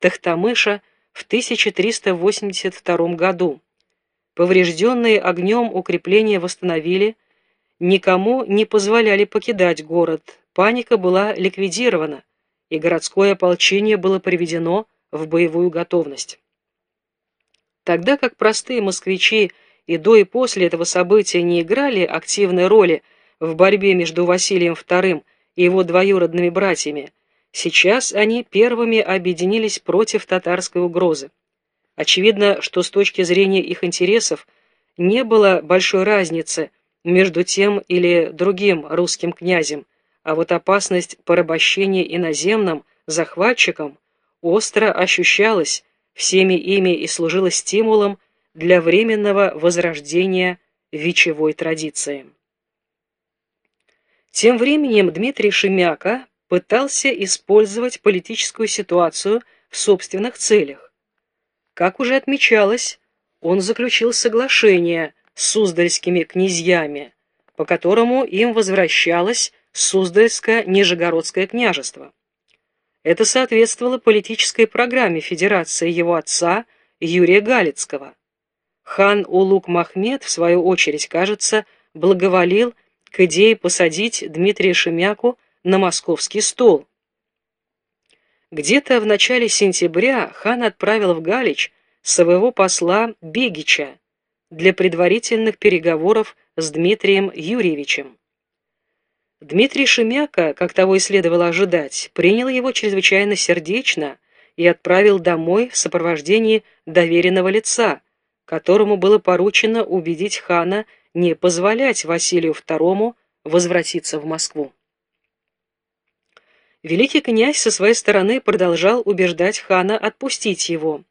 Тахтамыша в 1382 году. Поврежденные огнем укрепления восстановили, никому не позволяли покидать город, паника была ликвидирована, и городское ополчение было приведено в боевую готовность. Тогда как простые москвичи и до и после этого события не играли активной роли в борьбе между Василием II и его двоюродными братьями, сейчас они первыми объединились против татарской угрозы. Очевидно, что с точки зрения их интересов не было большой разницы между тем или другим русским князем, а вот опасность порабощения иноземным захватчикам остро ощущалась всеми ими и служила стимулом для временного возрождения вечевой традиции. Тем временем Дмитрий Шемяка пытался использовать политическую ситуацию в собственных целях. Как уже отмечалось, он заключил соглашение с суздальскими князьями, по которому им возвращалось Суздальско-Нижегородское княжество. Это соответствовало политической программе Федерации его отца Юрия Галицкого. Хан Улук Махмед, в свою очередь, кажется, благоволил к идее посадить Дмитрия Шемяку на московский стол. Где-то в начале сентября хан отправил в Галич своего посла Бегича для предварительных переговоров с Дмитрием Юрьевичем. Дмитрий Шемяка, как того и следовало ожидать, принял его чрезвычайно сердечно и отправил домой в сопровождении доверенного лица, которому было поручено убедить хана не позволять Василию II возвратиться в Москву. Великий князь со своей стороны продолжал убеждать хана отпустить его.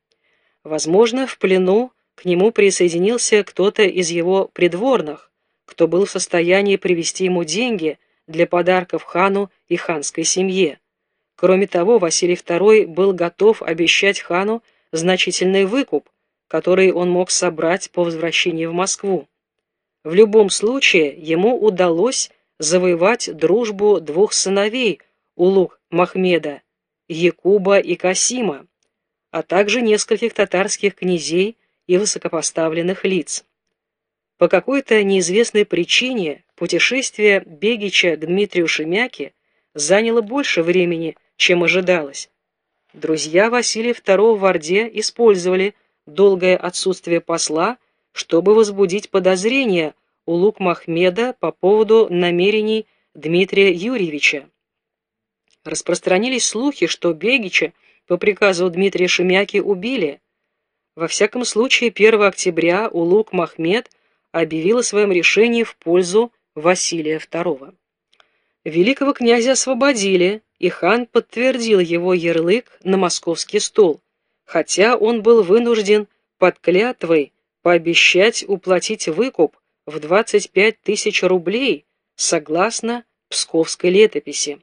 Возможно, в плену к нему присоединился кто-то из его придворных, кто был в состоянии привести ему деньги – для подарков хану и ханской семье. Кроме того, Василий II был готов обещать хану значительный выкуп, который он мог собрать по возвращении в Москву. В любом случае, ему удалось завоевать дружбу двух сыновей Улук Махмеда, Якуба и Касима, а также нескольких татарских князей и высокопоставленных лиц. По какой-то неизвестной причине путешествие Бегича Дмитрию Шемяке заняло больше времени, чем ожидалось. Друзья Василия II в Орде использовали долгое отсутствие посла, чтобы возбудить подозрения у Лук Махмеда по поводу намерений Дмитрия Юрьевича. Распространились слухи, что Бегича по приказу Дмитрия Шемяки убили. Во всяком случае, 1 октября Улук Махмед объявил о своем решении в пользу Василия II. Великого князя освободили, и хан подтвердил его ярлык на московский стол, хотя он был вынужден под клятвой пообещать уплатить выкуп в 25 тысяч рублей, согласно Псковской летописи.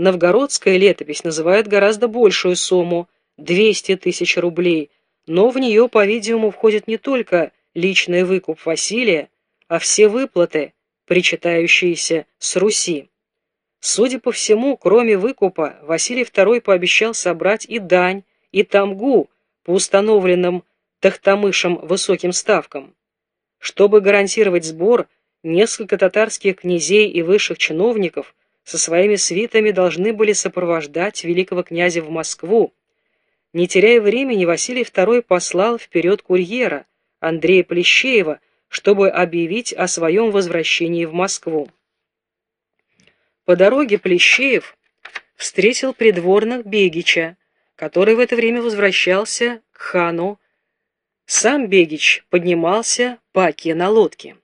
Новгородская летопись называет гораздо большую сумму – 200 тысяч рублей, но в нее, по-видимому, входит не только личный выкуп Василия, а все выплаты, причитающиеся с Руси. Судя по всему, кроме выкупа, Василий II пообещал собрать и дань, и тамгу по установленным Тахтамышем высоким ставкам. Чтобы гарантировать сбор, несколько татарских князей и высших чиновников со своими свитами должны были сопровождать великого князя в Москву. Не теряя времени, Василий II послал вперед курьера, Андрея Плещеева, чтобы объявить о своем возвращении в Москву. По дороге Плещеев встретил придворных Бегича, который в это время возвращался к хану. Сам Бегич поднимался по оке на лодке.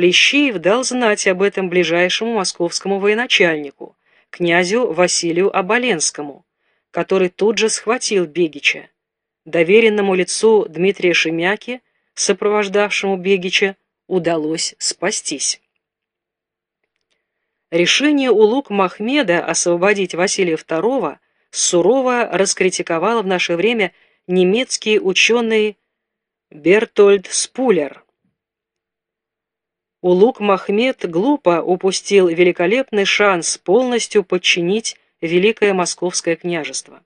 Плещеев дал знать об этом ближайшему московскому военачальнику, князю Василию Оболенскому, который тут же схватил Бегича доверенному лицу Дмитрия Шемяки, сопровождавшему Бегича, удалось спастись. Решение Улук Махмеда освободить Василия II сурово раскритиковал в наше время немецкий ученый Бертольд Спулер. Улук Махмед глупо упустил великолепный шанс полностью подчинить Великое Московское княжество.